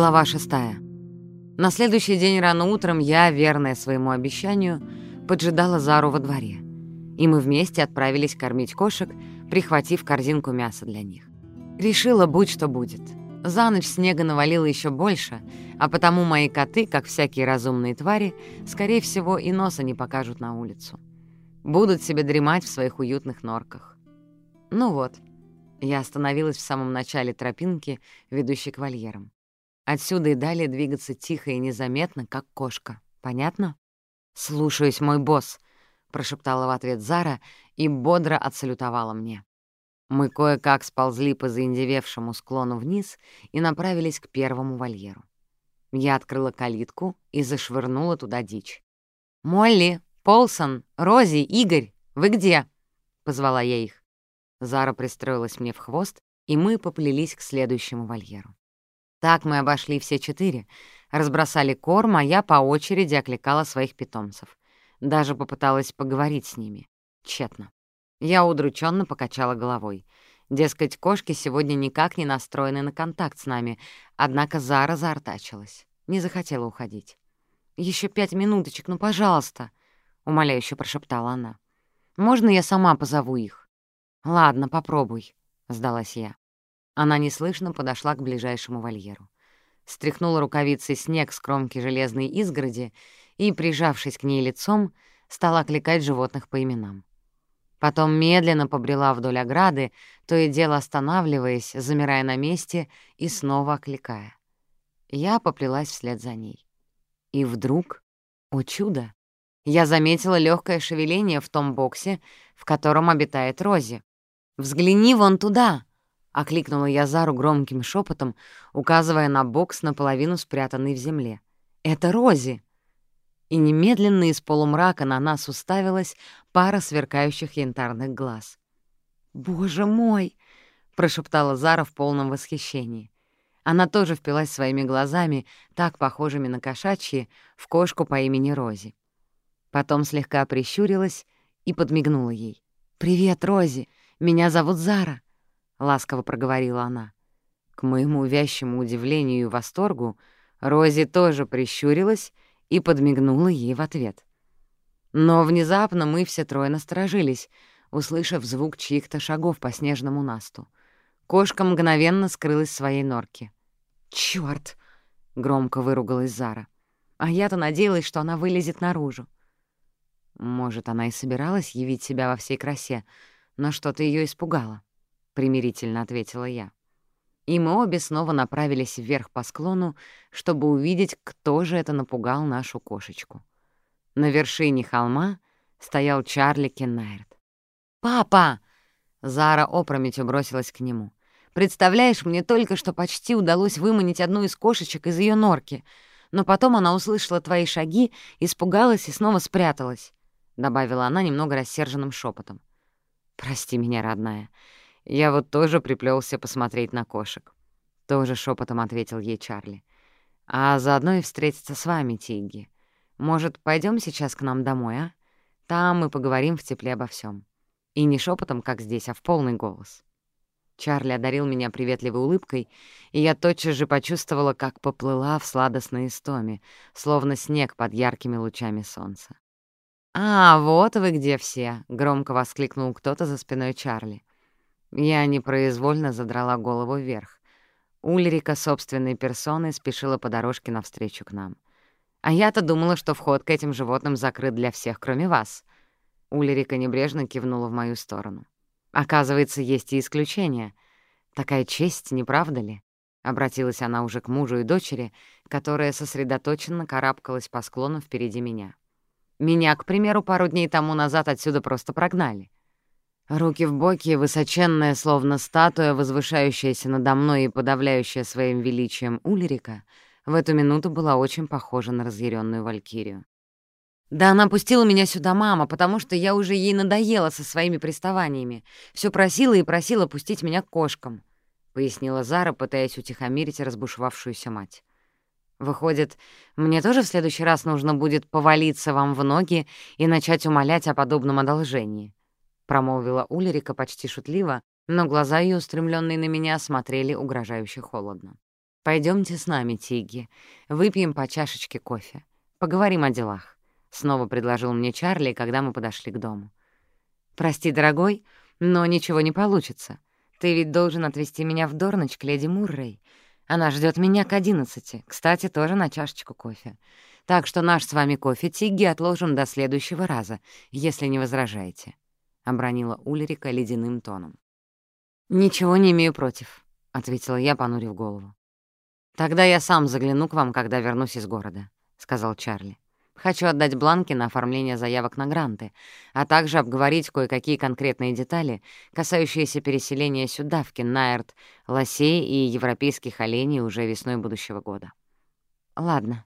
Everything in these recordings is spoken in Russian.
Глава шестая. На следующий день рано утром я, верная своему обещанию, поджидала Зару во дворе, и мы вместе отправились кормить кошек, прихватив корзинку мяса для них. Решила, будь что будет. За ночь снега навалило еще больше, а потому мои коты, как всякие разумные твари, скорее всего, и носа не покажут на улицу. Будут себе дремать в своих уютных норках. Ну вот, я остановилась в самом начале тропинки, ведущей к вольерам. Отсюда и далее двигаться тихо и незаметно, как кошка. Понятно? «Слушаюсь, мой босс», — прошептала в ответ Зара и бодро отсалютовала мне. Мы кое-как сползли по заиндевевшему склону вниз и направились к первому вольеру. Я открыла калитку и зашвырнула туда дичь. «Молли, Полсон, Рози, Игорь, вы где?» — позвала я их. Зара пристроилась мне в хвост, и мы поплелись к следующему вольеру. Так мы обошли все четыре, разбросали корм, а я по очереди окликала своих питомцев. Даже попыталась поговорить с ними. Тщетно. Я удрученно покачала головой. Дескать, кошки сегодня никак не настроены на контакт с нами, однако Зара заортачилась. Не захотела уходить. Еще пять минуточек, ну, пожалуйста», — умоляюще прошептала она. «Можно я сама позову их?» «Ладно, попробуй», — сдалась я. Она неслышно подошла к ближайшему вольеру. Стряхнула рукавицей снег с кромки железной изгороди и, прижавшись к ней лицом, стала окликать животных по именам. Потом медленно побрела вдоль ограды, то и дело останавливаясь, замирая на месте и снова окликая. Я поплелась вслед за ней. И вдруг, о чудо, я заметила легкое шевеление в том боксе, в котором обитает Рози. «Взгляни вон туда!» — окликнула я Зару громким шепотом, указывая на бокс, наполовину спрятанный в земле. «Это Рози!» И немедленно из полумрака на нас уставилась пара сверкающих янтарных глаз. «Боже мой!» — прошептала Зара в полном восхищении. Она тоже впилась своими глазами, так похожими на кошачьи, в кошку по имени Рози. Потом слегка прищурилась и подмигнула ей. «Привет, Рози! Меня зовут Зара!» — ласково проговорила она. К моему вящему удивлению и восторгу Рози тоже прищурилась и подмигнула ей в ответ. Но внезапно мы все трое насторожились, услышав звук чьих-то шагов по снежному насту. Кошка мгновенно скрылась в своей норке. «Чёрт!» — громко выругалась Зара. А я-то надеялась, что она вылезет наружу. Может, она и собиралась явить себя во всей красе, но что-то её испугало. — примирительно ответила я. И мы обе снова направились вверх по склону, чтобы увидеть, кто же это напугал нашу кошечку. На вершине холма стоял Чарли Кеннайрт. «Папа!» — Зара опрометью бросилась к нему. «Представляешь, мне только что почти удалось выманить одну из кошечек из ее норки, но потом она услышала твои шаги, испугалась и снова спряталась», — добавила она немного рассерженным шепотом. «Прости меня, родная. Я вот тоже приплелся посмотреть на кошек. Тоже шепотом ответил ей Чарли. А заодно и встретиться с вами, Тигги. Может, пойдем сейчас к нам домой, а? Там мы поговорим в тепле обо всем. И не шепотом, как здесь, а в полный голос. Чарли одарил меня приветливой улыбкой, и я тотчас же почувствовала, как поплыла в сладостной истоме, словно снег под яркими лучами солнца. «А, вот вы где все!» — громко воскликнул кто-то за спиной Чарли. Я непроизвольно задрала голову вверх. Ульрика собственной персоной спешила по дорожке навстречу к нам. А я-то думала, что вход к этим животным закрыт для всех, кроме вас. Ульрика небрежно кивнула в мою сторону. Оказывается, есть и исключения. Такая честь, не правда ли? Обратилась она уже к мужу и дочери, которая сосредоточенно карабкалась по склону впереди меня. Меня, к примеру, пару дней тому назад отсюда просто прогнали. Руки в боки, высоченная, словно статуя, возвышающаяся надо мной и подавляющая своим величием Ульрика, в эту минуту была очень похожа на разъяренную валькирию. «Да она пустила меня сюда, мама, потому что я уже ей надоела со своими приставаниями. Все просила и просила пустить меня к кошкам», — пояснила Зара, пытаясь утихомирить разбушевавшуюся мать. «Выходит, мне тоже в следующий раз нужно будет повалиться вам в ноги и начать умолять о подобном одолжении?» Промолвила Улерика почти шутливо, но глаза ее, устремленные на меня, смотрели угрожающе холодно. Пойдемте с нами, Тигги, выпьем по чашечке кофе, поговорим о делах», — снова предложил мне Чарли, когда мы подошли к дому. «Прости, дорогой, но ничего не получится. Ты ведь должен отвезти меня в Дорноч к леди Муррей. Она ждет меня к одиннадцати, кстати, тоже на чашечку кофе. Так что наш с вами кофе, Тигги, отложим до следующего раза, если не возражаете», — обронила Ульрика ледяным тоном. «Ничего не имею против», — ответила я, понурив голову. «Тогда я сам загляну к вам, когда вернусь из города», — сказал Чарли. «Хочу отдать бланки на оформление заявок на гранты, а также обговорить кое-какие конкретные детали, касающиеся переселения сюда, в Кеннаерт, лосей и европейских оленей уже весной будущего года». «Ладно.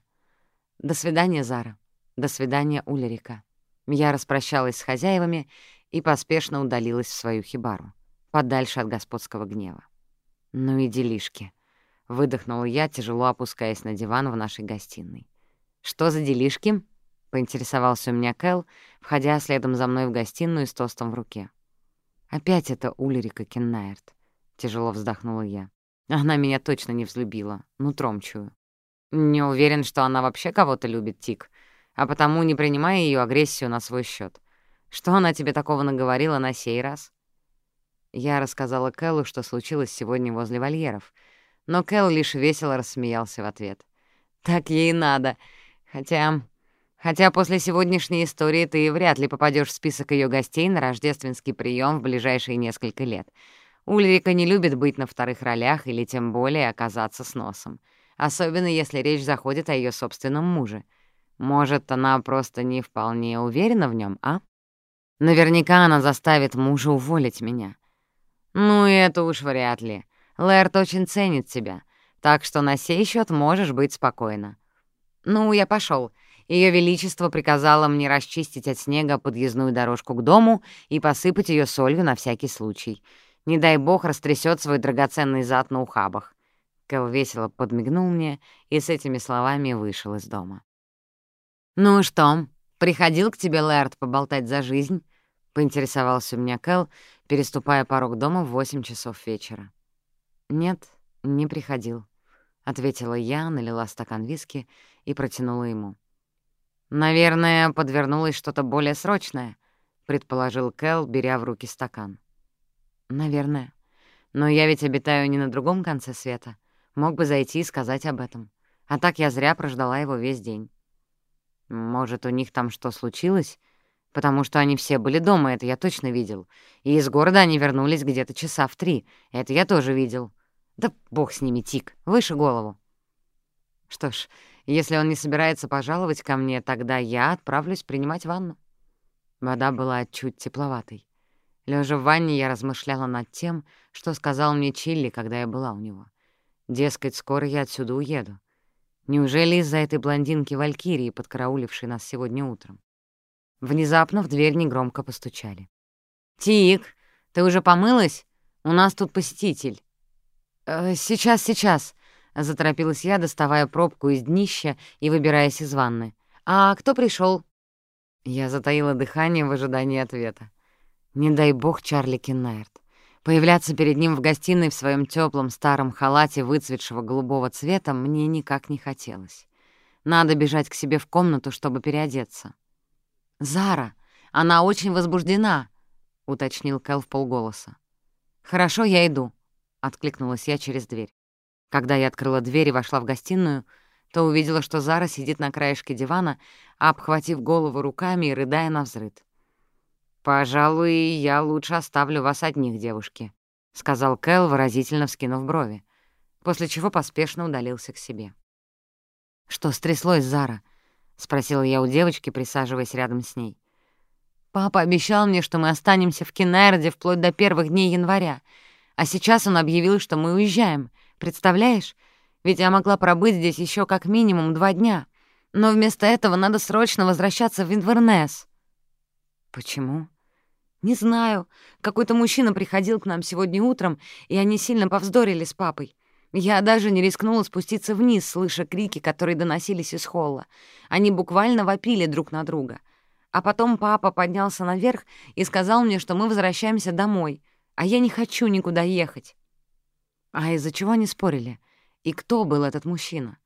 До свидания, Зара. До свидания, Улерика». Я распрощалась с хозяевами и поспешно удалилась в свою хибару, подальше от господского гнева. Ну и делишки. — выдохнула я, тяжело опускаясь на диван в нашей гостиной. «Что за делишки?» — поинтересовался у меня Кэл, входя следом за мной в гостиную с тостом в руке. «Опять это Ульрика Кеннаерт», — тяжело вздохнула я. «Она меня точно не взлюбила, нутром чую. Не уверен, что она вообще кого-то любит, Тик, а потому не принимай ее агрессию на свой счет. Что она тебе такого наговорила на сей раз?» Я рассказала Кэллу, что случилось сегодня возле вольеров — но Кэл лишь весело рассмеялся в ответ. «Так ей надо. Хотя... Хотя после сегодняшней истории ты вряд ли попадешь в список ее гостей на рождественский прием в ближайшие несколько лет. Ульрика не любит быть на вторых ролях или тем более оказаться с носом. Особенно если речь заходит о ее собственном муже. Может, она просто не вполне уверена в нем, а? Наверняка она заставит мужа уволить меня. Ну, это уж вряд ли. Лэрд очень ценит тебя, так что на сей счет можешь быть спокойна. Ну, я пошел. Ее Величество приказало мне расчистить от снега подъездную дорожку к дому и посыпать ее солью на всякий случай. Не дай бог растрясет свой драгоценный зад на ухабах. Кэл весело подмигнул мне и с этими словами вышел из дома. «Ну что, приходил к тебе Лэрд поболтать за жизнь?» — поинтересовался у меня Кэл, переступая порог дома в восемь часов вечера. «Нет, не приходил», — ответила я, налила стакан виски и протянула ему. «Наверное, подвернулось что-то более срочное», — предположил Кэл, беря в руки стакан. «Наверное. Но я ведь обитаю не на другом конце света. Мог бы зайти и сказать об этом. А так я зря прождала его весь день». «Может, у них там что случилось?» потому что они все были дома, это я точно видел. И из города они вернулись где-то часа в три, это я тоже видел. Да бог с ними, Тик, выше голову. Что ж, если он не собирается пожаловать ко мне, тогда я отправлюсь принимать ванну. Вода была чуть тепловатой. Лежа в ванне, я размышляла над тем, что сказал мне Чилли, когда я была у него. Дескать, скоро я отсюда уеду. Неужели из-за этой блондинки Валькирии, подкараулившей нас сегодня утром? Внезапно в дверь негромко постучали. «Тик, ты уже помылась? У нас тут посетитель». «Э, «Сейчас, сейчас», — заторопилась я, доставая пробку из днища и выбираясь из ванны. «А кто пришел? Я затаила дыхание в ожидании ответа. Не дай бог Чарли Кеннайрт. Появляться перед ним в гостиной в своем теплом старом халате выцветшего голубого цвета мне никак не хотелось. Надо бежать к себе в комнату, чтобы переодеться. «Зара, она очень возбуждена», — уточнил Кэл в полголоса. «Хорошо, я иду», — откликнулась я через дверь. Когда я открыла дверь и вошла в гостиную, то увидела, что Зара сидит на краешке дивана, обхватив голову руками и рыдая на взрыд. «Пожалуй, я лучше оставлю вас одних, девушки», — сказал Кэл, выразительно вскинув брови, после чего поспешно удалился к себе. «Что стряслось, Зара?» — спросила я у девочки, присаживаясь рядом с ней. «Папа обещал мне, что мы останемся в Кеннерде вплоть до первых дней января, а сейчас он объявил, что мы уезжаем. Представляешь? Ведь я могла пробыть здесь еще как минимум два дня, но вместо этого надо срочно возвращаться в Инвернес». «Почему?» «Не знаю. Какой-то мужчина приходил к нам сегодня утром, и они сильно повздорили с папой. Я даже не рискнула спуститься вниз, слыша крики, которые доносились из холла. Они буквально вопили друг на друга. А потом папа поднялся наверх и сказал мне, что мы возвращаемся домой, а я не хочу никуда ехать. А из-за чего они спорили? И кто был этот мужчина?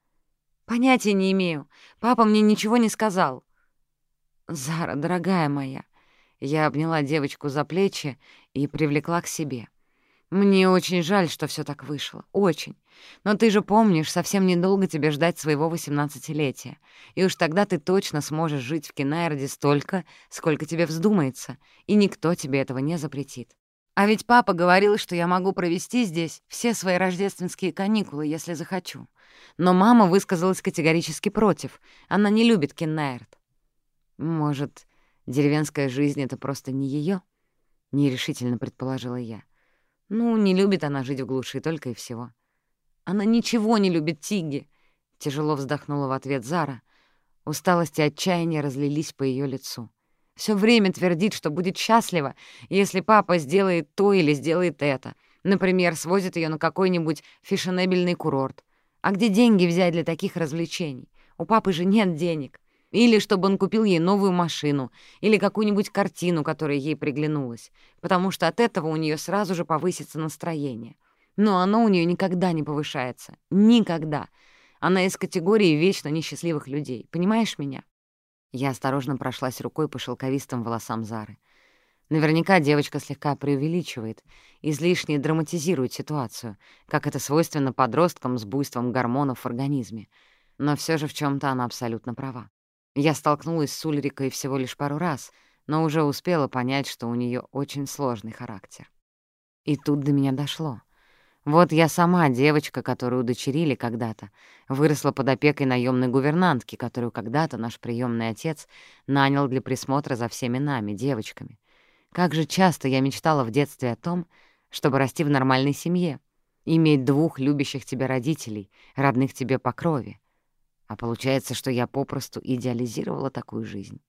Понятия не имею. Папа мне ничего не сказал. Зара, дорогая моя. Я обняла девочку за плечи и привлекла к себе. Мне очень жаль, что все так вышло. Очень. Но ты же помнишь, совсем недолго тебе ждать своего восемнадцатилетия. И уж тогда ты точно сможешь жить в Кенайроде столько, сколько тебе вздумается, и никто тебе этого не запретит. А ведь папа говорил, что я могу провести здесь все свои рождественские каникулы, если захочу. Но мама высказалась категорически против. Она не любит Кеннайрд. Может, деревенская жизнь — это просто не ее? нерешительно предположила я. Ну, не любит она жить в глуши, только и всего. Она ничего не любит Тиги, тяжело вздохнула в ответ Зара. Усталость и отчаяние разлились по ее лицу. Все время твердит, что будет счастлива, если папа сделает то или сделает это. Например, свозит ее на какой-нибудь фешенебельный курорт. А где деньги взять для таких развлечений? У папы же нет денег. Или чтобы он купил ей новую машину, или какую-нибудь картину, которая ей приглянулась, потому что от этого у нее сразу же повысится настроение. Но оно у нее никогда не повышается. Никогда. Она из категории вечно несчастливых людей. Понимаешь меня? Я осторожно прошлась рукой по шелковистым волосам Зары. Наверняка девочка слегка преувеличивает, излишне драматизирует ситуацию, как это свойственно подросткам с буйством гормонов в организме. Но все же в чем то она абсолютно права. Я столкнулась с Ульрикой всего лишь пару раз, но уже успела понять, что у нее очень сложный характер. И тут до меня дошло. Вот я сама, девочка, которую удочерили когда-то, выросла под опекой наемной гувернантки, которую когда-то наш приемный отец нанял для присмотра за всеми нами, девочками. Как же часто я мечтала в детстве о том, чтобы расти в нормальной семье, иметь двух любящих тебя родителей, родных тебе по крови, а получается, что я попросту идеализировала такую жизнь.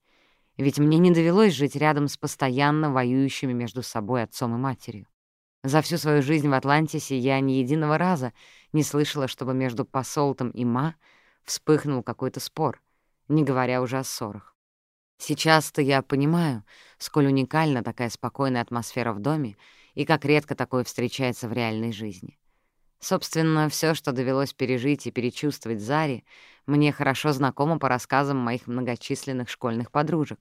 Ведь мне не довелось жить рядом с постоянно воюющими между собой отцом и матерью. За всю свою жизнь в Атлантисе я ни единого раза не слышала, чтобы между посолтом и Ма вспыхнул какой-то спор, не говоря уже о ссорах. Сейчас-то я понимаю, сколь уникальна такая спокойная атмосфера в доме и как редко такое встречается в реальной жизни. Собственно, все, что довелось пережить и перечувствовать Заре, мне хорошо знакомо по рассказам моих многочисленных школьных подружек,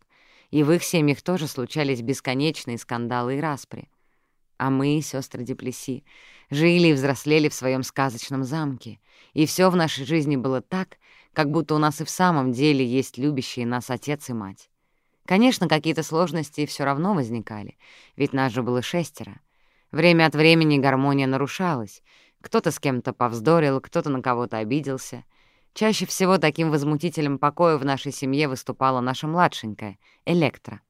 и в их семьях тоже случались бесконечные скандалы и распри. А мы, сестры Деплеси, жили и взрослели в своем сказочном замке, и все в нашей жизни было так, как будто у нас и в самом деле есть любящие нас отец и мать. Конечно, какие-то сложности все равно возникали, ведь нас же было шестеро. Время от времени гармония нарушалась, кто-то с кем-то повздорил, кто-то на кого-то обиделся. Чаще всего таким возмутителем покоя в нашей семье выступала наша младшенькая, Электра.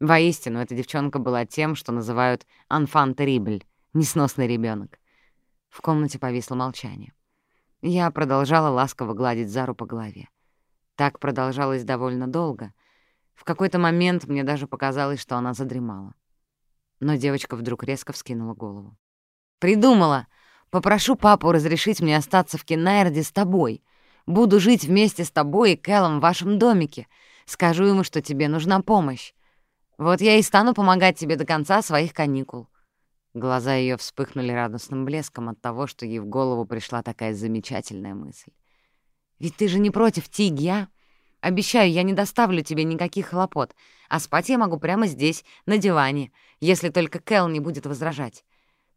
Воистину, эта девчонка была тем, что называют «анфан терибль» — несносный ребенок. В комнате повисло молчание. Я продолжала ласково гладить Зару по голове. Так продолжалось довольно долго. В какой-то момент мне даже показалось, что она задремала. Но девочка вдруг резко вскинула голову. «Придумала! Попрошу папу разрешить мне остаться в Кеннайрде с тобой. Буду жить вместе с тобой и Кэллом в вашем домике. Скажу ему, что тебе нужна помощь. Вот я и стану помогать тебе до конца своих каникул». Глаза ее вспыхнули радостным блеском от того, что ей в голову пришла такая замечательная мысль. «Ведь ты же не против Тиги, а? Обещаю, я не доставлю тебе никаких хлопот, а спать я могу прямо здесь, на диване, если только Кэл не будет возражать.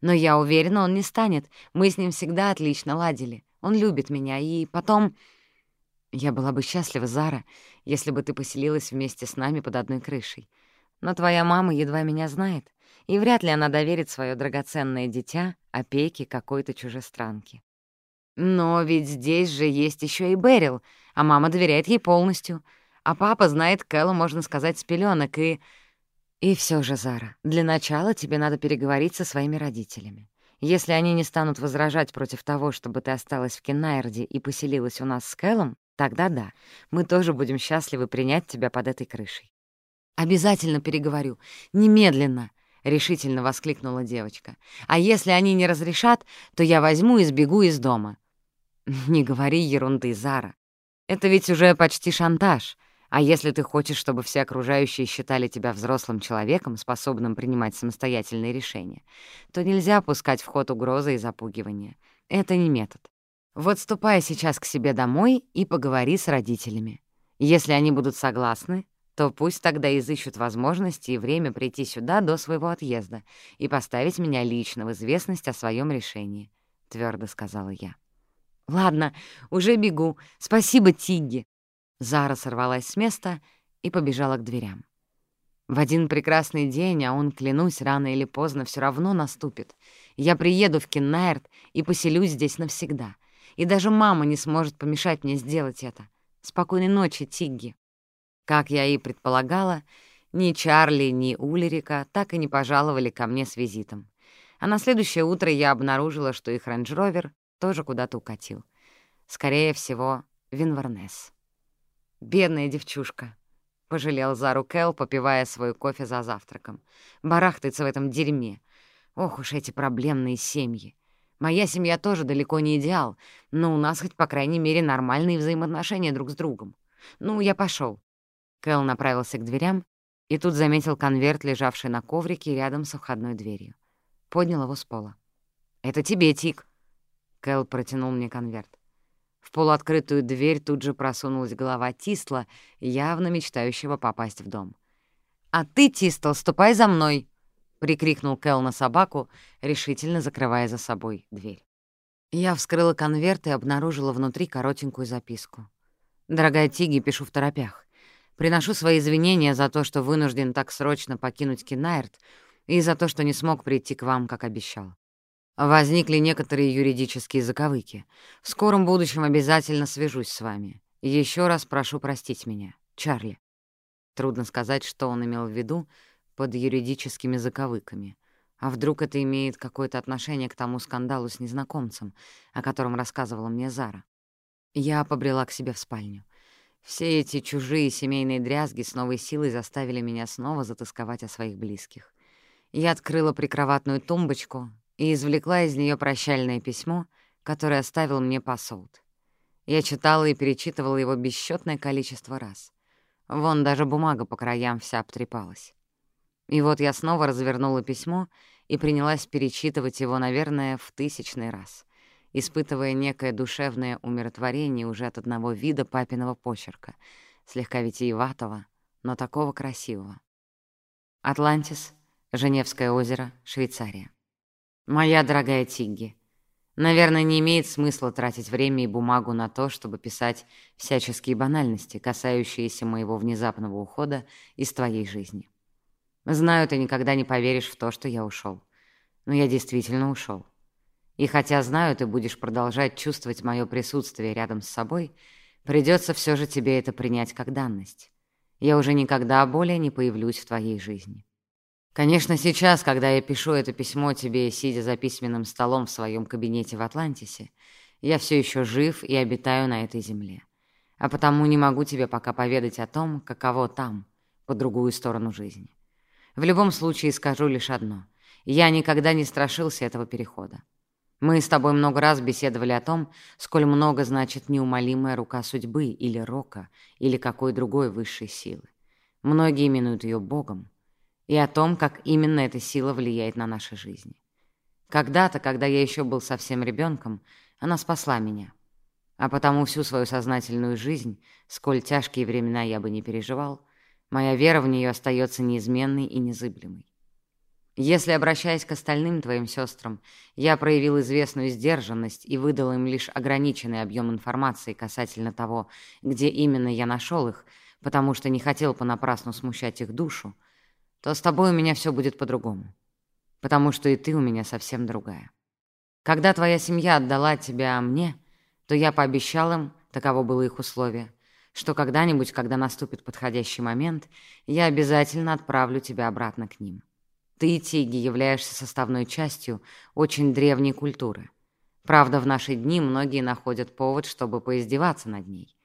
Но я уверена, он не станет. Мы с ним всегда отлично ладили. Он любит меня, и потом... Я была бы счастлива, Зара, если бы ты поселилась вместе с нами под одной крышей. Но твоя мама едва меня знает, и вряд ли она доверит свое драгоценное дитя опеке какой-то чужестранки. Но ведь здесь же есть еще и Берил, а мама доверяет ей полностью. А папа знает Кэлла, можно сказать, с пеленок, и... И все же, Зара, для начала тебе надо переговорить со своими родителями. Если они не станут возражать против того, чтобы ты осталась в Кеннайрде и поселилась у нас с Кэллом, тогда да, мы тоже будем счастливы принять тебя под этой крышей. «Обязательно переговорю. Немедленно!» — решительно воскликнула девочка. «А если они не разрешат, то я возьму и сбегу из дома». «Не говори ерунды, Зара. Это ведь уже почти шантаж. А если ты хочешь, чтобы все окружающие считали тебя взрослым человеком, способным принимать самостоятельные решения, то нельзя пускать в ход угрозы и запугивания. Это не метод. Вот ступай сейчас к себе домой и поговори с родителями. Если они будут согласны, то пусть тогда изыщут возможности и время прийти сюда до своего отъезда и поставить меня лично в известность о своем решении», — твердо сказала я. «Ладно, уже бегу. Спасибо, Тигги». Зара сорвалась с места и побежала к дверям. В один прекрасный день, а он, клянусь, рано или поздно все равно наступит, я приеду в Кеннайрт и поселюсь здесь навсегда. И даже мама не сможет помешать мне сделать это. Спокойной ночи, Тигги. Как я и предполагала, ни Чарли, ни Ульрика так и не пожаловали ко мне с визитом. А на следующее утро я обнаружила, что их рейндж-ровер тоже куда-то укатил. Скорее всего, в Инвернес. «Бедная девчушка», — пожалел Зару Кэл, попивая свой кофе за завтраком. «Барахтается в этом дерьме. Ох уж эти проблемные семьи. Моя семья тоже далеко не идеал, но у нас хоть, по крайней мере, нормальные взаимоотношения друг с другом. Ну, я пошел. Кэл направился к дверям и тут заметил конверт, лежавший на коврике рядом со входной дверью. Поднял его с пола. «Это тебе, Тик», Кэл протянул мне конверт. В полуоткрытую дверь тут же просунулась голова Тисла, явно мечтающего попасть в дом. «А ты, Тистл, ступай за мной!» — прикрикнул Кэл на собаку, решительно закрывая за собой дверь. Я вскрыла конверт и обнаружила внутри коротенькую записку. «Дорогая Тиги, пишу в торопях. Приношу свои извинения за то, что вынужден так срочно покинуть Кинайрт и за то, что не смог прийти к вам, как обещал. Возникли некоторые юридические заковыки. В скором будущем обязательно свяжусь с вами. Еще раз прошу простить меня. Чарли. Трудно сказать, что он имел в виду под юридическими заковыками. А вдруг это имеет какое-то отношение к тому скандалу с незнакомцем, о котором рассказывала мне Зара? Я побрела к себе в спальню. Все эти чужие семейные дрязги с новой силой заставили меня снова затасковать о своих близких. Я открыла прикроватную тумбочку и извлекла из нее прощальное письмо, которое оставил мне посолт. Я читала и перечитывала его бесчетное количество раз. Вон даже бумага по краям вся обтрепалась. И вот я снова развернула письмо и принялась перечитывать его, наверное, в тысячный раз, испытывая некое душевное умиротворение уже от одного вида папиного почерка, слегка витиеватого, но такого красивого. Атлантис, Женевское озеро, Швейцария. «Моя дорогая Тигги, наверное, не имеет смысла тратить время и бумагу на то, чтобы писать всяческие банальности, касающиеся моего внезапного ухода из твоей жизни. Знаю, ты никогда не поверишь в то, что я ушел, но я действительно ушел. И хотя знаю, ты будешь продолжать чувствовать мое присутствие рядом с собой, придется все же тебе это принять как данность. Я уже никогда более не появлюсь в твоей жизни. Конечно, сейчас, когда я пишу это письмо тебе, сидя за письменным столом в своем кабинете в Атлантисе, я все еще жив и обитаю на этой земле. А потому не могу тебе пока поведать о том, каково там, по другую сторону жизни. В любом случае скажу лишь одно. Я никогда не страшился этого перехода. Мы с тобой много раз беседовали о том, сколь много значит неумолимая рука судьбы или рока, или какой другой высшей силы. Многие именуют ее Богом, и о том, как именно эта сила влияет на наши жизни. Когда-то, когда я еще был совсем ребенком, она спасла меня. А потому всю свою сознательную жизнь, сколь тяжкие времена я бы не переживал, моя вера в нее остается неизменной и незыблемой. Если, обращаясь к остальным твоим сестрам, я проявил известную сдержанность и выдал им лишь ограниченный объем информации касательно того, где именно я нашел их, потому что не хотел понапрасну смущать их душу, то с тобой у меня все будет по-другому. Потому что и ты у меня совсем другая. Когда твоя семья отдала тебя мне, то я пообещал им, таково было их условие, что когда-нибудь, когда наступит подходящий момент, я обязательно отправлю тебя обратно к ним. Ты, Тиги, являешься составной частью очень древней культуры. Правда, в наши дни многие находят повод, чтобы поиздеваться над ней.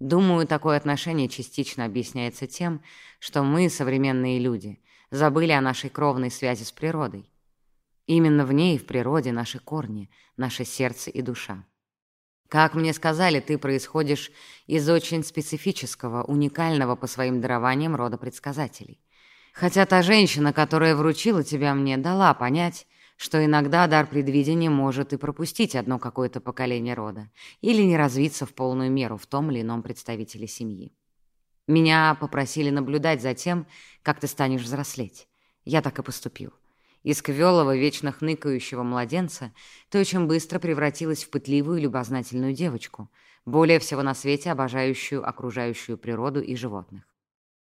Думаю, такое отношение частично объясняется тем, что мы, современные люди, забыли о нашей кровной связи с природой. Именно в ней, в природе, наши корни, наше сердце и душа. Как мне сказали, ты происходишь из очень специфического, уникального по своим дарованиям рода предсказателей. Хотя та женщина, которая вручила тебя мне, дала понять, что иногда дар предвидения может и пропустить одно какое-то поколение рода или не развиться в полную меру в том или ином представителе семьи. Меня попросили наблюдать за тем, как ты станешь взрослеть. Я так и поступил. Из квелого, вечно хныкающего младенца ты очень быстро превратилась в пытливую любознательную девочку, более всего на свете обожающую окружающую природу и животных.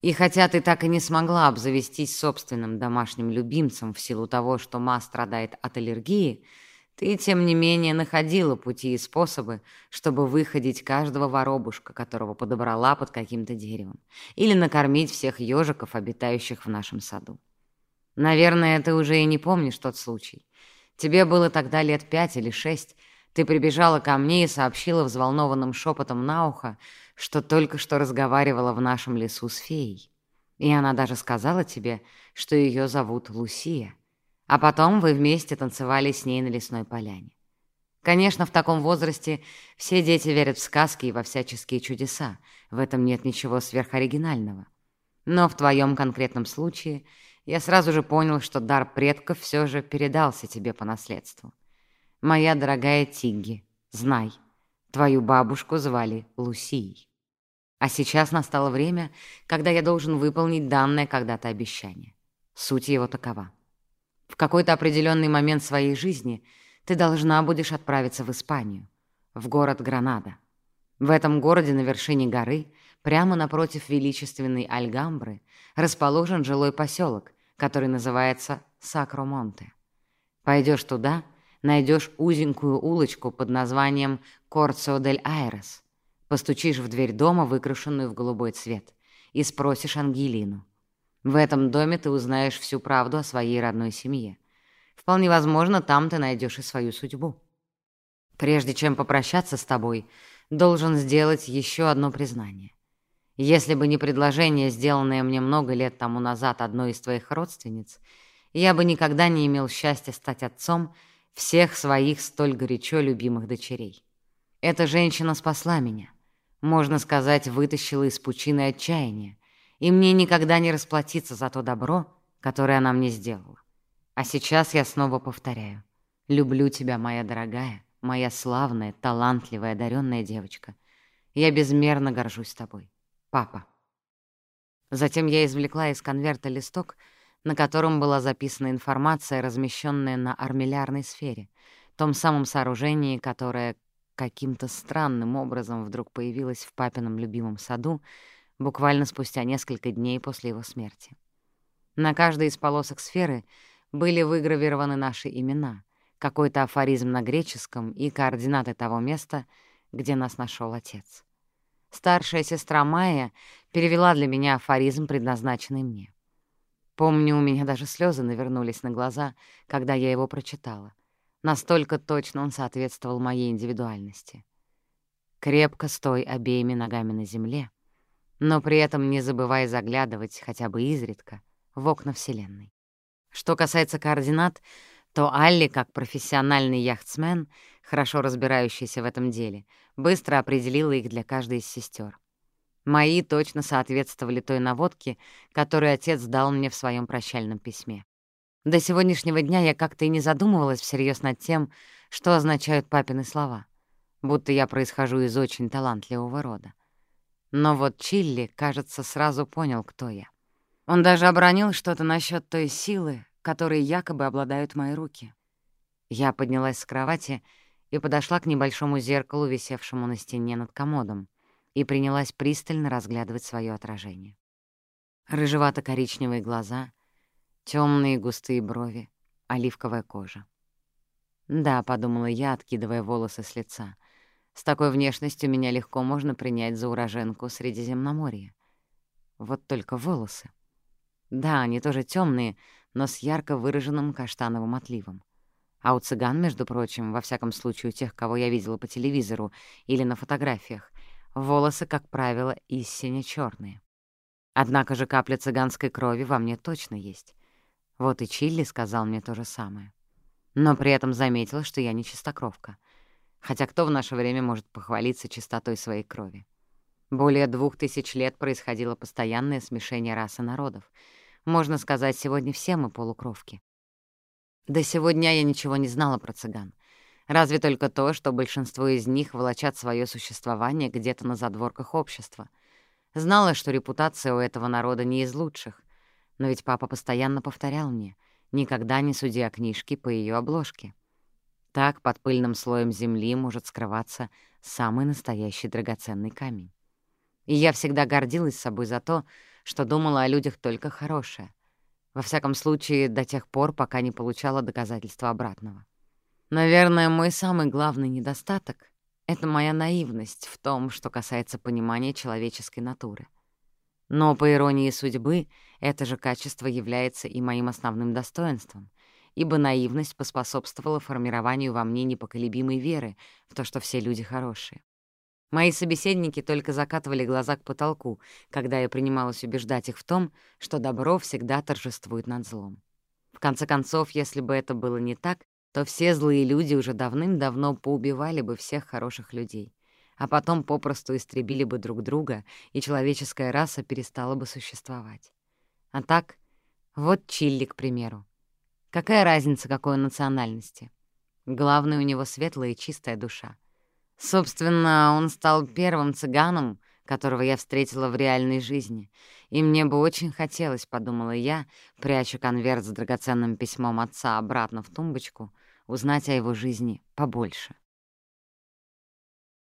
И хотя ты так и не смогла обзавестись собственным домашним любимцем в силу того, что Ма страдает от аллергии, ты, тем не менее, находила пути и способы, чтобы выходить каждого воробушка, которого подобрала под каким-то деревом, или накормить всех ежиков, обитающих в нашем саду. Наверное, ты уже и не помнишь тот случай. Тебе было тогда лет пять или шесть. Ты прибежала ко мне и сообщила взволнованным шепотом на ухо, что только что разговаривала в нашем лесу с феей. И она даже сказала тебе, что ее зовут Лусия. А потом вы вместе танцевали с ней на лесной поляне. Конечно, в таком возрасте все дети верят в сказки и во всяческие чудеса. В этом нет ничего сверхоригинального. Но в твоем конкретном случае я сразу же понял, что дар предков все же передался тебе по наследству. Моя дорогая Тигги, знай, твою бабушку звали Лусией. А сейчас настало время, когда я должен выполнить данное когда-то обещание. Суть его такова. В какой-то определенный момент своей жизни ты должна будешь отправиться в Испанию, в город Гранада. В этом городе на вершине горы, прямо напротив величественной Альгамбры, расположен жилой поселок, который называется Сакромонте. Пойдешь туда, найдешь узенькую улочку под названием Корцо дель Айрес, Постучишь в дверь дома, выкрашенную в голубой цвет, и спросишь Ангелину. В этом доме ты узнаешь всю правду о своей родной семье. Вполне возможно, там ты найдешь и свою судьбу. Прежде чем попрощаться с тобой, должен сделать еще одно признание. Если бы не предложение, сделанное мне много лет тому назад одной из твоих родственниц, я бы никогда не имел счастья стать отцом всех своих столь горячо любимых дочерей. Эта женщина спасла меня — можно сказать, вытащила из пучины отчаяния, и мне никогда не расплатиться за то добро, которое она мне сделала. А сейчас я снова повторяю. Люблю тебя, моя дорогая, моя славная, талантливая, одаренная девочка. Я безмерно горжусь тобой. Папа. Затем я извлекла из конверта листок, на котором была записана информация, размещенная на армиллярной сфере, том самом сооружении, которое, каким-то странным образом вдруг появилась в папином любимом саду буквально спустя несколько дней после его смерти. На каждой из полосок сферы были выгравированы наши имена, какой-то афоризм на греческом и координаты того места, где нас нашел отец. Старшая сестра Майя перевела для меня афоризм, предназначенный мне. Помню, у меня даже слезы навернулись на глаза, когда я его прочитала. Настолько точно он соответствовал моей индивидуальности. Крепко стой обеими ногами на земле, но при этом не забывай заглядывать хотя бы изредка в окна Вселенной. Что касается координат, то Алли, как профессиональный яхтсмен, хорошо разбирающийся в этом деле, быстро определила их для каждой из сестер. Мои точно соответствовали той наводке, которую отец дал мне в своем прощальном письме. До сегодняшнего дня я как-то и не задумывалась всерьез над тем, что означают папины слова, будто я происхожу из очень талантливого рода. Но вот Чилли, кажется, сразу понял, кто я. Он даже обронил что-то насчет той силы, которой якобы обладают мои руки. Я поднялась с кровати и подошла к небольшому зеркалу, висевшему на стене над комодом, и принялась пристально разглядывать свое отражение. Рыжевато-коричневые глаза — Темные густые брови, оливковая кожа. «Да», — подумала я, откидывая волосы с лица, «с такой внешностью меня легко можно принять за уроженку Средиземноморья. Вот только волосы. Да, они тоже темные, но с ярко выраженным каштановым отливом. А у цыган, между прочим, во всяком случае у тех, кого я видела по телевизору или на фотографиях, волосы, как правило, истинно черные. Однако же капля цыганской крови во мне точно есть. Вот и Чилли сказал мне то же самое. Но при этом заметил, что я не чистокровка. Хотя кто в наше время может похвалиться чистотой своей крови? Более двух тысяч лет происходило постоянное смешение рас и народов. Можно сказать, сегодня все мы полукровки. До сегодня я ничего не знала про цыган. Разве только то, что большинство из них волочат свое существование где-то на задворках общества. Знала, что репутация у этого народа не из лучших, но ведь папа постоянно повторял мне «никогда не суди о книжке по ее обложке». Так под пыльным слоем земли может скрываться самый настоящий драгоценный камень. И я всегда гордилась собой за то, что думала о людях только хорошее. Во всяком случае, до тех пор, пока не получала доказательства обратного. Наверное, мой самый главный недостаток — это моя наивность в том, что касается понимания человеческой натуры. Но, по иронии судьбы, это же качество является и моим основным достоинством, ибо наивность поспособствовала формированию во мне непоколебимой веры в то, что все люди хорошие. Мои собеседники только закатывали глаза к потолку, когда я принималась убеждать их в том, что добро всегда торжествует над злом. В конце концов, если бы это было не так, то все злые люди уже давным-давно поубивали бы всех хороших людей, а потом попросту истребили бы друг друга, и человеческая раса перестала бы существовать. А так, вот Чилли, к примеру. Какая разница, какой он национальности? Главное, у него светлая и чистая душа. Собственно, он стал первым цыганом, которого я встретила в реальной жизни, и мне бы очень хотелось, — подумала я, пряча конверт с драгоценным письмом отца обратно в тумбочку, узнать о его жизни побольше.